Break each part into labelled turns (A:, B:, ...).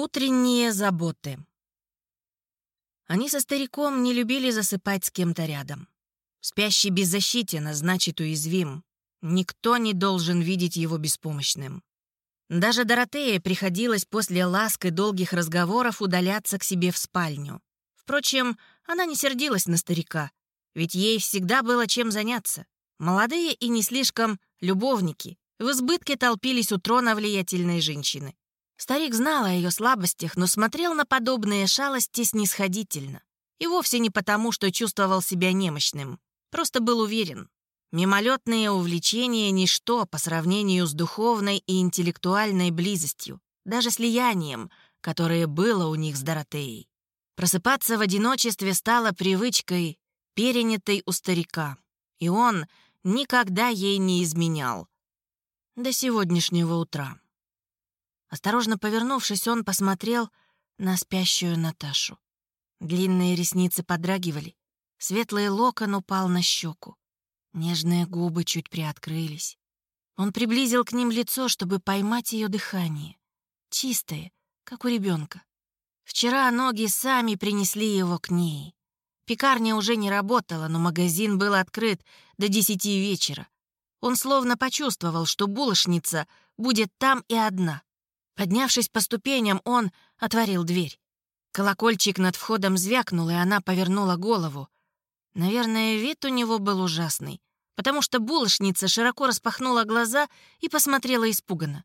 A: Утренние заботы. Они со стариком не любили засыпать с кем-то рядом. Спящий беззащитен, а значит уязвим. Никто не должен видеть его беспомощным. Даже Доротее приходилось после ласк и долгих разговоров удаляться к себе в спальню. Впрочем, она не сердилась на старика, ведь ей всегда было чем заняться. Молодые и не слишком любовники в избытке толпились у трона влиятельной женщины. Старик знал о ее слабостях, но смотрел на подобные шалости снисходительно. И вовсе не потому, что чувствовал себя немощным. Просто был уверен. Мимолетные увлечения — ничто по сравнению с духовной и интеллектуальной близостью, даже слиянием, которое было у них с Доротеей. Просыпаться в одиночестве стало привычкой, перенятой у старика, и он никогда ей не изменял. До сегодняшнего утра. Осторожно повернувшись, он посмотрел на спящую Наташу. Длинные ресницы подрагивали, светлый локон упал на щеку. Нежные губы чуть приоткрылись. Он приблизил к ним лицо, чтобы поймать ее дыхание. Чистое, как у ребенка. Вчера ноги сами принесли его к ней. Пекарня уже не работала, но магазин был открыт до десяти вечера. Он словно почувствовал, что булочница будет там и одна. Поднявшись по ступеням, он отворил дверь. Колокольчик над входом звякнул, и она повернула голову. Наверное, вид у него был ужасный, потому что булочница широко распахнула глаза и посмотрела испуганно.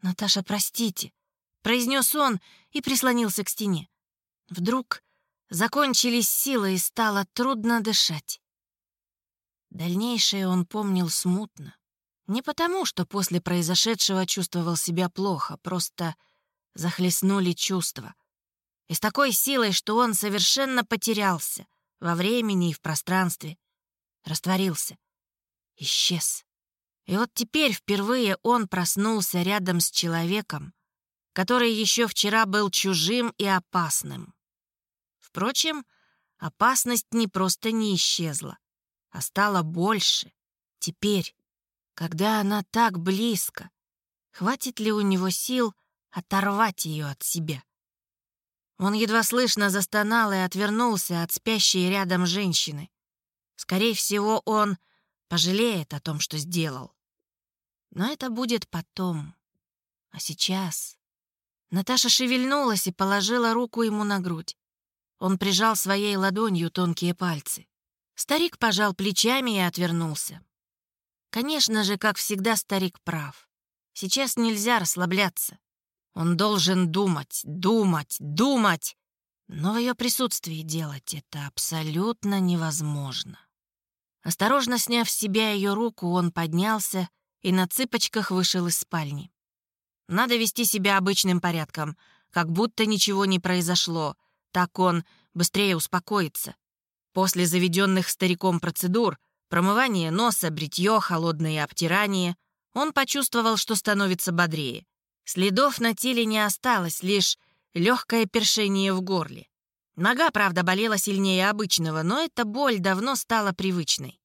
A: «Наташа, простите», — произнес он и прислонился к стене. Вдруг закончились силы и стало трудно дышать. Дальнейшее он помнил смутно. Не потому, что после произошедшего чувствовал себя плохо, просто захлестнули чувства. И с такой силой, что он совершенно потерялся во времени и в пространстве. Растворился. Исчез. И вот теперь впервые он проснулся рядом с человеком, который еще вчера был чужим и опасным. Впрочем, опасность не просто не исчезла, а стала больше. Теперь когда она так близко? Хватит ли у него сил оторвать ее от себя? Он едва слышно застонал и отвернулся от спящей рядом женщины. Скорее всего, он пожалеет о том, что сделал. Но это будет потом. А сейчас... Наташа шевельнулась и положила руку ему на грудь. Он прижал своей ладонью тонкие пальцы. Старик пожал плечами и отвернулся. Конечно же, как всегда, старик прав. Сейчас нельзя расслабляться. Он должен думать, думать, думать. Но в ее присутствии делать это абсолютно невозможно. Осторожно сняв с себя ее руку, он поднялся и на цыпочках вышел из спальни. Надо вести себя обычным порядком, как будто ничего не произошло. Так он быстрее успокоится. После заведенных стариком процедур Промывание носа, бритье, холодное обтирание. Он почувствовал, что становится бодрее. Следов на теле не осталось, лишь легкое першение в горле. Нога, правда, болела сильнее обычного, но эта боль давно стала привычной.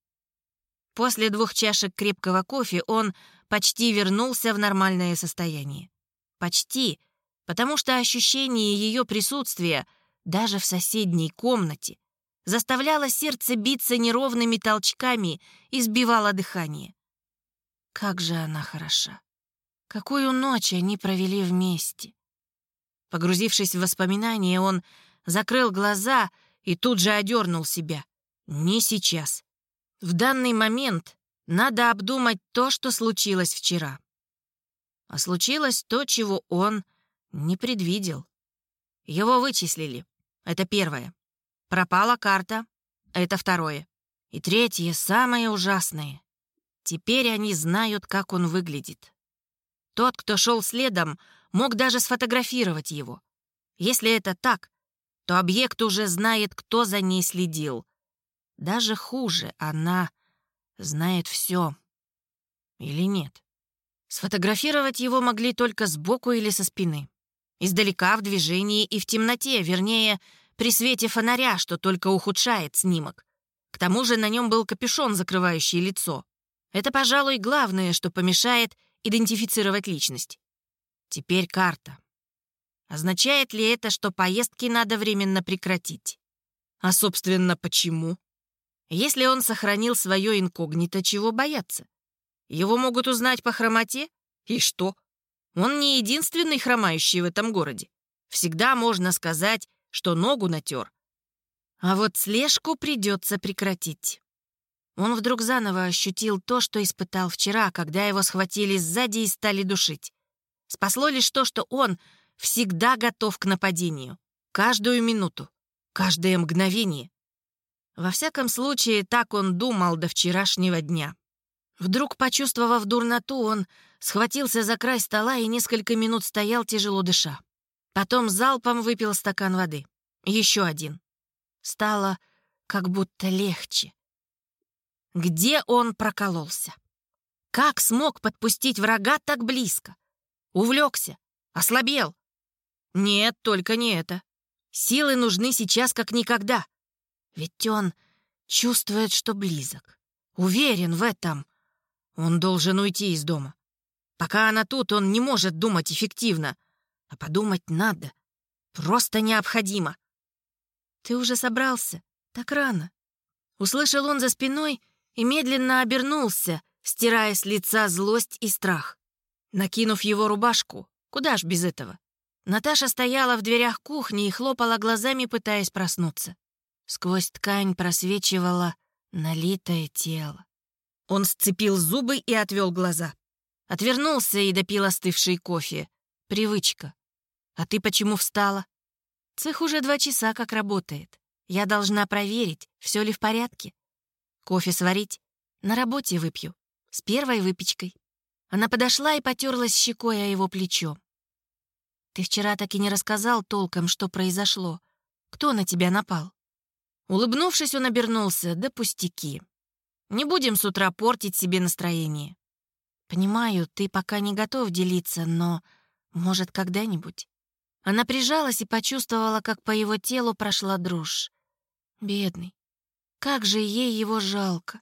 A: После двух чашек крепкого кофе он почти вернулся в нормальное состояние. Почти, потому что ощущение ее присутствия даже в соседней комнате заставляла сердце биться неровными толчками и сбивала дыхание. Как же она хороша! Какую ночь они провели вместе! Погрузившись в воспоминания, он закрыл глаза и тут же одернул себя. Не сейчас. В данный момент надо обдумать то, что случилось вчера. А случилось то, чего он не предвидел. Его вычислили. Это первое. Пропала карта. Это второе. И третье, самое ужасное. Теперь они знают, как он выглядит. Тот, кто шел следом, мог даже сфотографировать его. Если это так, то объект уже знает, кто за ней следил. Даже хуже, она знает все. Или нет? Сфотографировать его могли только сбоку или со спины. Издалека, в движении и в темноте, вернее, при свете фонаря, что только ухудшает снимок. К тому же на нем был капюшон, закрывающий лицо. Это, пожалуй, главное, что помешает идентифицировать личность. Теперь карта. Означает ли это, что поездки надо временно прекратить? А, собственно, почему? Если он сохранил свое инкогнито, чего бояться? Его могут узнать по хромоте? И что? Он не единственный хромающий в этом городе. Всегда можно сказать, что ногу натер. А вот слежку придется прекратить. Он вдруг заново ощутил то, что испытал вчера, когда его схватили сзади и стали душить. Спасло лишь то, что он всегда готов к нападению. Каждую минуту, каждое мгновение. Во всяком случае, так он думал до вчерашнего дня. Вдруг, почувствовав дурноту, он схватился за край стола и несколько минут стоял, тяжело дыша. Потом залпом выпил стакан воды. Еще один. Стало как будто легче. Где он прокололся? Как смог подпустить врага так близко? Увлекся, ослабел. Нет, только не это. Силы нужны сейчас как никогда. Ведь он чувствует, что близок. Уверен в этом. Он должен уйти из дома. Пока она тут, он не может думать эффективно. А подумать надо. Просто необходимо. «Ты уже собрался? Так рано». Услышал он за спиной и медленно обернулся, стирая с лица злость и страх. Накинув его рубашку, куда ж без этого? Наташа стояла в дверях кухни и хлопала глазами, пытаясь проснуться. Сквозь ткань просвечивало налитое тело. Он сцепил зубы и отвел глаза. Отвернулся и допил остывший кофе. Привычка. «А ты почему встала?» «Цех уже два часа как работает. Я должна проверить, все ли в порядке. Кофе сварить? На работе выпью. С первой выпечкой. Она подошла и потерлась щекой о его плечо. «Ты вчера так и не рассказал толком, что произошло. Кто на тебя напал?» Улыбнувшись, он обернулся. «Да пустяки. Не будем с утра портить себе настроение. Понимаю, ты пока не готов делиться, но, может, когда-нибудь?» Она прижалась и почувствовала, как по его телу прошла дрожь. Бедный. Как же ей его жалко.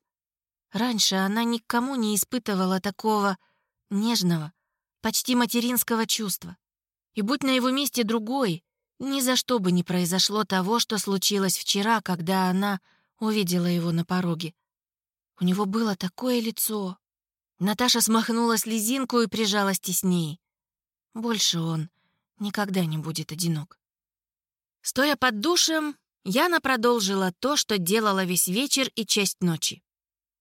A: Раньше она никому не испытывала такого нежного, почти материнского чувства. И будь на его месте другой, ни за что бы не произошло того, что случилось вчера, когда она увидела его на пороге. У него было такое лицо. Наташа смахнула слезинку и прижалась теснее. Больше он никогда не будет одинок. Стоя под душем, Яна продолжила то, что делала весь вечер и часть ночи.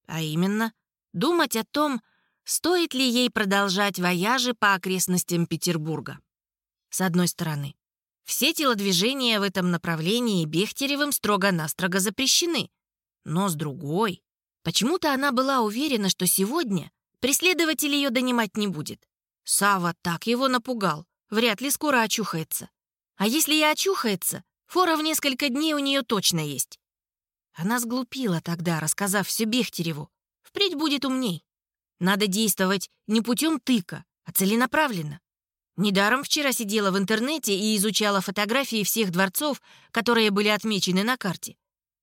A: А именно, думать о том, стоит ли ей продолжать вояжи по окрестностям Петербурга. С одной стороны, все телодвижения в этом направлении Бехтеревым строго-настрого запрещены. Но с другой, почему-то она была уверена, что сегодня преследователь ее донимать не будет. Сава так его напугал, вряд ли скоро очухается. А если и очухается, Фора в несколько дней у нее точно есть. Она сглупила тогда, рассказав все Бехтереву. Впредь будет умней. Надо действовать не путем тыка, а целенаправленно. Недаром вчера сидела в интернете и изучала фотографии всех дворцов, которые были отмечены на карте.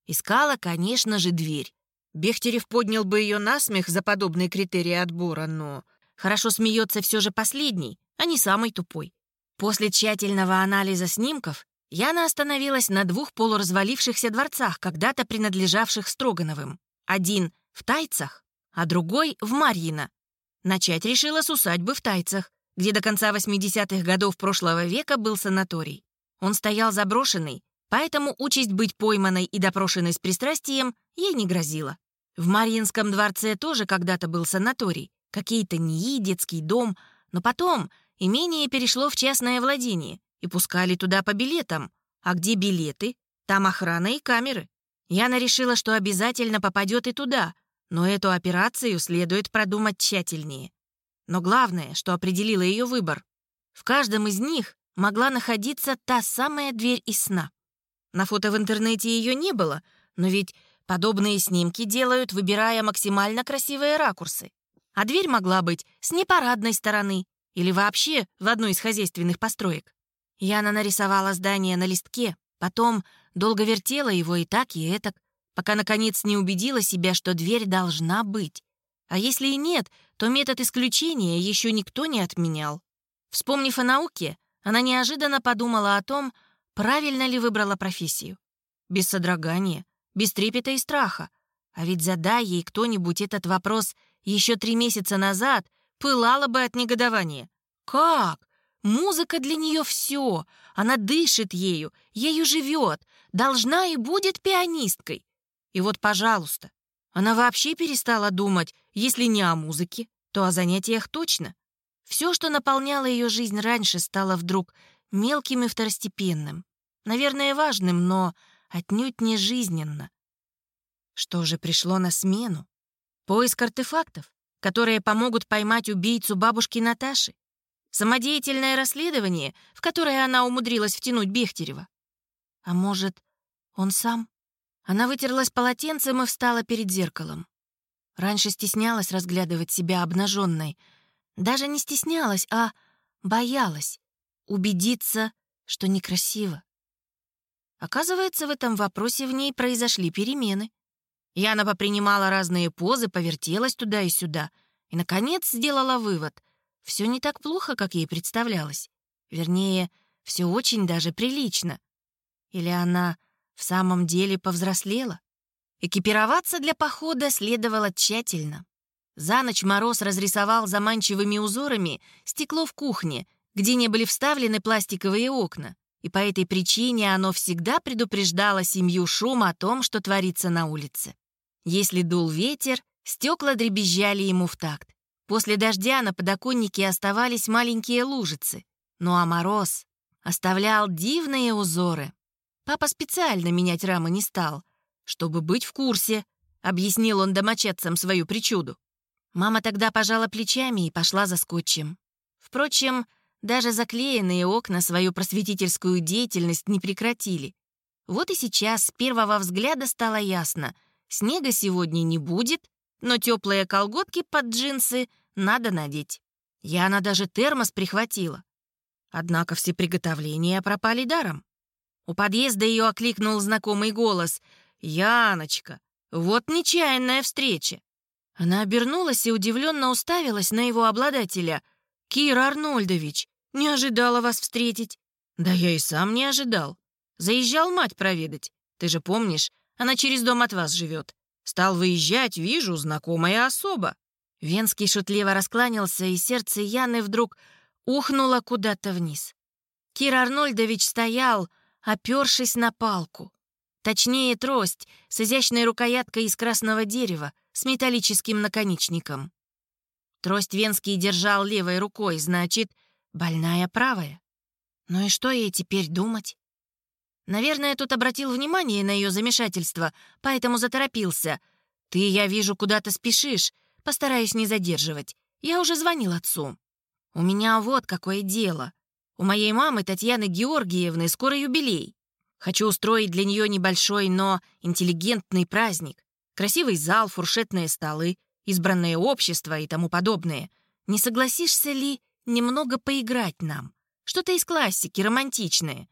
A: Искала, конечно же, дверь. Бехтерев поднял бы ее на смех за подобные критерии отбора, но хорошо смеется все же последний, а не самый тупой. После тщательного анализа снимков Яна остановилась на двух полуразвалившихся дворцах, когда-то принадлежавших Строгановым. Один в Тайцах, а другой в Марьино. Начать решила с усадьбы в Тайцах, где до конца 80-х годов прошлого века был санаторий. Он стоял заброшенный, поэтому участь быть пойманной и допрошенной с пристрастием ей не грозила. В Марьинском дворце тоже когда-то был санаторий, какие-то НИИ, детский дом, но потом имение перешло в частное владение, и пускали туда по билетам. А где билеты, там охрана и камеры. Яна решила, что обязательно попадет и туда, но эту операцию следует продумать тщательнее. Но главное, что определило ее выбор. В каждом из них могла находиться та самая дверь из сна. На фото в интернете ее не было, но ведь подобные снимки делают, выбирая максимально красивые ракурсы. А дверь могла быть с непарадной стороны или вообще в одной из хозяйственных построек. Яна нарисовала здание на листке, потом долго вертела его и так, и этак, пока, наконец, не убедила себя, что дверь должна быть. А если и нет, то метод исключения еще никто не отменял. Вспомнив о науке, Она неожиданно подумала о том, правильно ли выбрала профессию. Без содрогания, без трепета и страха. А ведь задай ей кто-нибудь этот вопрос еще три месяца назад, пылала бы от негодования. Как? Музыка для нее все. Она дышит ею, ею живет, должна и будет пианисткой. И вот, пожалуйста, она вообще перестала думать, если не о музыке, то о занятиях точно. Все, что наполняло ее жизнь раньше, стало вдруг мелким и второстепенным. Наверное, важным, но отнюдь не жизненно. Что же пришло на смену? Поиск артефактов, которые помогут поймать убийцу бабушки Наташи? Самодеятельное расследование, в которое она умудрилась втянуть Бехтерева? А может, он сам? Она вытерлась полотенцем и встала перед зеркалом. Раньше стеснялась разглядывать себя обнаженной. Даже не стеснялась, а боялась убедиться, что некрасиво. Оказывается, в этом вопросе в ней произошли перемены. Яна попринимала разные позы, повертелась туда и сюда и, наконец, сделала вывод — все не так плохо, как ей представлялось. Вернее, все очень даже прилично. Или она в самом деле повзрослела? Экипироваться для похода следовало тщательно. За ночь Мороз разрисовал заманчивыми узорами стекло в кухне, где не были вставлены пластиковые окна, и по этой причине оно всегда предупреждало семью шум о том, что творится на улице. Если дул ветер, стекла дребезжали ему в такт. После дождя на подоконнике оставались маленькие лужицы. Ну а мороз оставлял дивные узоры. Папа специально менять рамы не стал, чтобы быть в курсе, объяснил он домочадцам свою причуду. Мама тогда пожала плечами и пошла за скотчем. Впрочем, даже заклеенные окна свою просветительскую деятельность не прекратили. Вот и сейчас с первого взгляда стало ясно, снега сегодня не будет, но теплые колготки под джинсы надо надеть. Яна даже термос прихватила. Однако все приготовления пропали даром. У подъезда ее окликнул знакомый голос. «Яночка, вот нечаянная встреча!» Она обернулась и удивленно уставилась на его обладателя. «Кира Арнольдович, не ожидала вас встретить». «Да я и сам не ожидал. Заезжал мать проведать. Ты же помнишь, она через дом от вас живет. Стал выезжать, вижу, знакомая особа». Венский шутливо раскланялся, и сердце Яны вдруг ухнуло куда-то вниз. Кир Арнольдович стоял, опершись на палку. Точнее, трость с изящной рукояткой из красного дерева с металлическим наконечником. Трость Венский держал левой рукой, значит, больная правая. Ну и что ей теперь думать? Наверное, тут обратил внимание на ее замешательство, поэтому заторопился. «Ты, я вижу, куда-то спешишь. Постараюсь не задерживать. Я уже звонил отцу. У меня вот какое дело. У моей мамы Татьяны Георгиевны скоро юбилей. Хочу устроить для нее небольшой, но интеллигентный праздник. Красивый зал, фуршетные столы, избранное общество и тому подобное. Не согласишься ли немного поиграть нам? Что-то из классики, романтичное.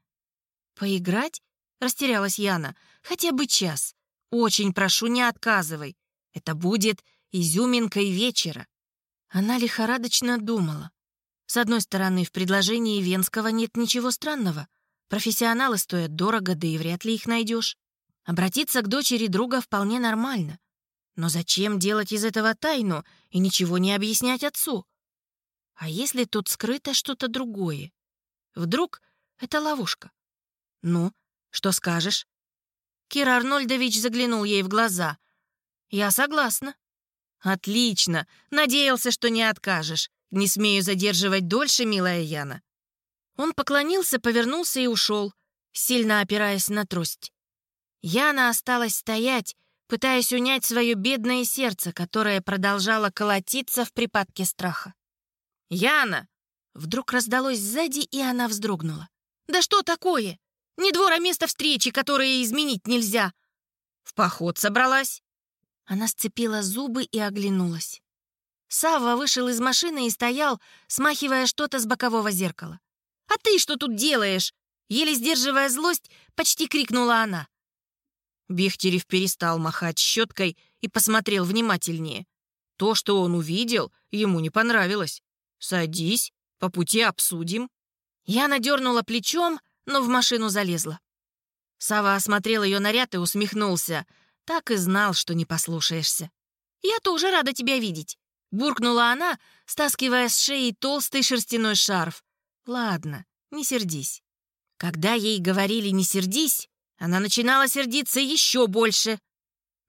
A: «Поиграть?» — растерялась Яна. «Хотя бы час. Очень прошу, не отказывай. Это будет изюминкой вечера». Она лихорадочно думала. С одной стороны, в предложении Венского нет ничего странного. Профессионалы стоят дорого, да и вряд ли их найдешь. Обратиться к дочери друга вполне нормально. Но зачем делать из этого тайну и ничего не объяснять отцу? А если тут скрыто что-то другое? Вдруг это ловушка? «Ну, что скажешь?» Кир Арнольдович заглянул ей в глаза. «Я согласна». «Отлично! Надеялся, что не откажешь. Не смею задерживать дольше, милая Яна». Он поклонился, повернулся и ушел, сильно опираясь на трость. Яна осталась стоять, пытаясь унять свое бедное сердце, которое продолжало колотиться в припадке страха. «Яна!» Вдруг раздалось сзади, и она вздрогнула. «Да что такое?» Не двор, а место встречи, которое изменить нельзя. В поход собралась?» Она сцепила зубы и оглянулась. Савва вышел из машины и стоял, смахивая что-то с бокового зеркала. «А ты что тут делаешь?» Еле сдерживая злость, почти крикнула она. Бехтерев перестал махать щеткой и посмотрел внимательнее. То, что он увидел, ему не понравилось. «Садись, по пути обсудим». Я надернула плечом, но в машину залезла. Сава осмотрел ее наряд и усмехнулся. Так и знал, что не послушаешься. «Я тоже рада тебя видеть», — буркнула она, стаскивая с шеи толстый шерстяной шарф. «Ладно, не сердись». Когда ей говорили «не сердись», она начинала сердиться еще больше.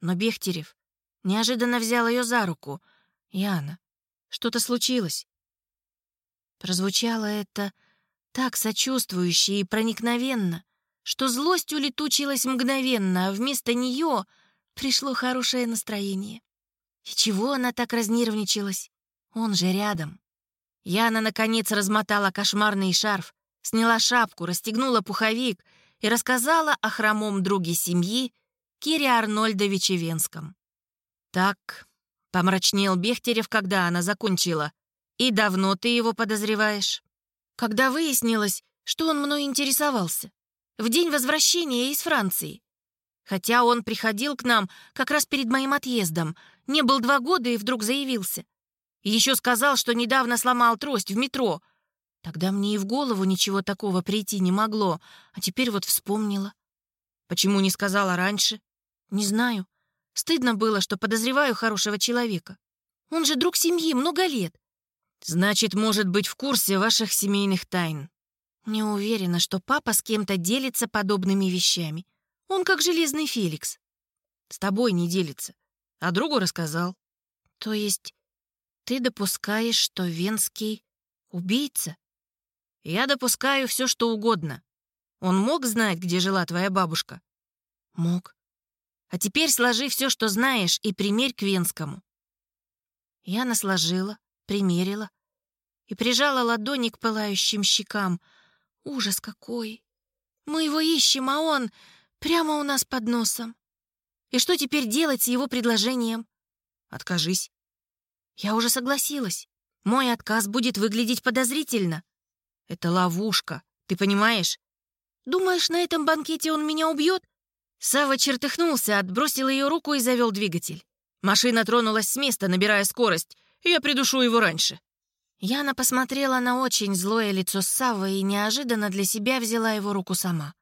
A: Но Бехтерев неожиданно взял ее за руку. «Яна, что-то случилось?» Прозвучало это так сочувствующе и проникновенно, что злость улетучилась мгновенно, а вместо нее пришло хорошее настроение. И чего она так разнервничалась? Он же рядом. Яна, наконец, размотала кошмарный шарф, сняла шапку, расстегнула пуховик и рассказала о хромом друге семьи Кире Арнольдовиче Венском. «Так», — помрачнел Бехтерев, когда она закончила, «и давно ты его подозреваешь?» «Когда выяснилось, что он мной интересовался. В день возвращения из Франции. Хотя он приходил к нам как раз перед моим отъездом, не был два года и вдруг заявился. Еще сказал, что недавно сломал трость в метро. Тогда мне и в голову ничего такого прийти не могло, а теперь вот вспомнила. Почему не сказала раньше? Не знаю. Стыдно было, что подозреваю хорошего человека. Он же друг семьи много лет. Значит, может быть в курсе ваших семейных тайн. Не уверена, что папа с кем-то делится подобными вещами. Он как железный Феликс. С тобой не делится, а другу рассказал. То есть ты допускаешь, что Венский убийца? Я допускаю все, что угодно. Он мог знать, где жила твоя бабушка? Мог. А теперь сложи все, что знаешь, и примерь к Венскому. Я насложила, примерила и прижала ладони к пылающим щекам. Ужас какой! Мы его ищем, а он прямо у нас под носом. И что теперь делать с его предложением? Откажись. Я уже согласилась. Мой отказ будет выглядеть подозрительно. Это ловушка, ты понимаешь? Думаешь, на этом банкете он меня убьет? Сава чертыхнулся, отбросил ее руку и завел двигатель. Машина тронулась с места, набирая скорость. Я придушу его раньше. Яна посмотрела на очень злое лицо Савы и неожиданно для себя взяла его руку сама.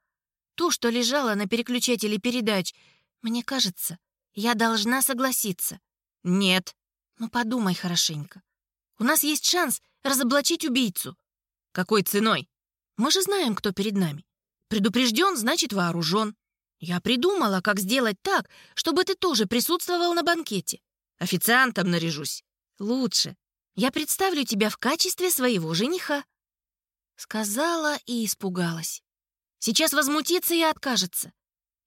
A: Ту, что лежала на переключателе передач. Мне кажется, я должна согласиться. Нет, ну подумай хорошенько. У нас есть шанс разоблачить убийцу. Какой ценой? Мы же знаем, кто перед нами. Предупрежден, значит вооружен. Я придумала, как сделать так, чтобы ты тоже присутствовал на банкете. Официантом наряжусь. Лучше. Я представлю тебя в качестве своего жениха. Сказала и испугалась. Сейчас возмутится и откажется.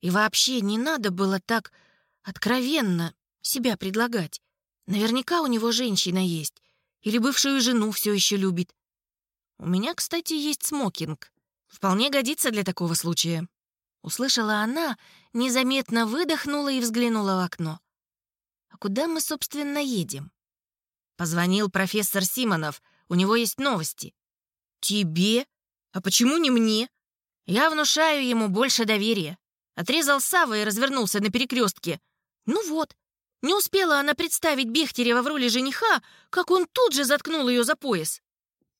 A: И вообще не надо было так откровенно себя предлагать. Наверняка у него женщина есть. Или бывшую жену все еще любит. У меня, кстати, есть смокинг. Вполне годится для такого случая. Услышала она, незаметно выдохнула и взглянула в окно. А куда мы, собственно, едем? Позвонил профессор Симонов. У него есть новости. Тебе? А почему не мне? Я внушаю ему больше доверия. Отрезал Сава и развернулся на перекрестке. Ну вот, не успела она представить Бехтерева в роли жениха, как он тут же заткнул ее за пояс.